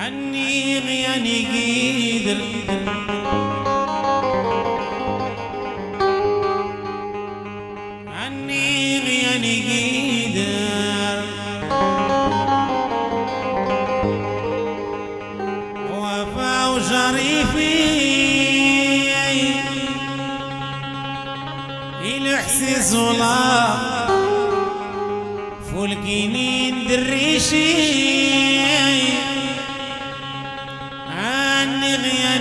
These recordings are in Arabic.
عني غياني قيدر. عني غياني قيدر. وفا وجريفي. إلحسيس ولا فولكيني دريشي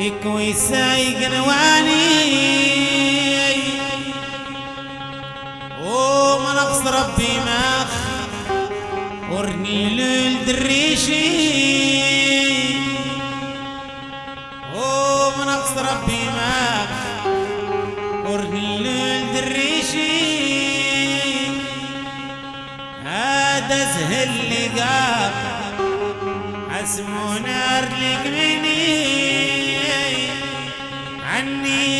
إكوي سايق نواني وما نقص ربي ماخ ورني للدريشي وما نقص ربي ماخ ورني للدريشي هذا زهل اللي قاب عسمونا رلي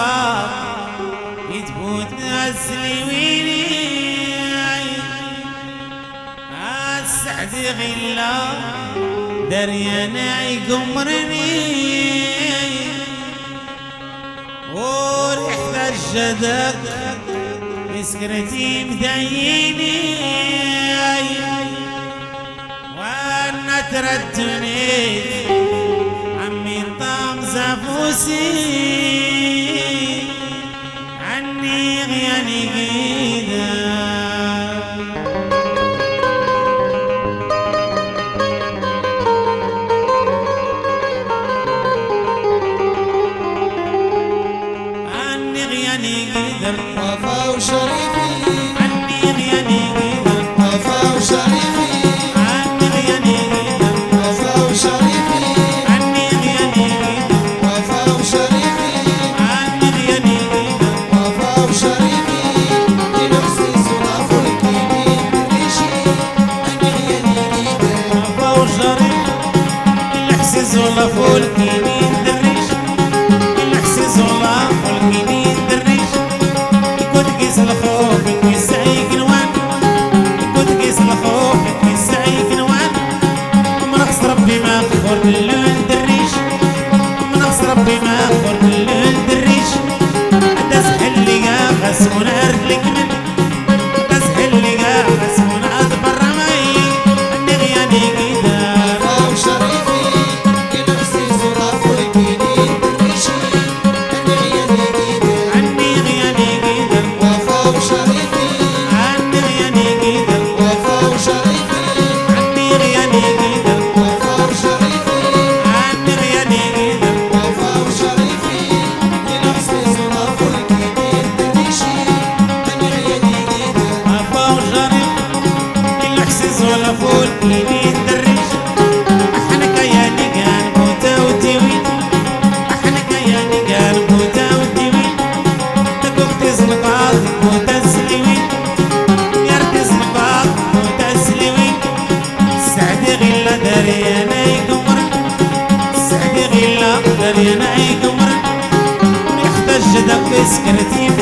الباب يتفوت نازلي ويني. السعد غلا دريانا يقمرني وريح الجدك مسكرتي مديني. وأنا تردني عمي طام زفوسي. verlichtet this anything.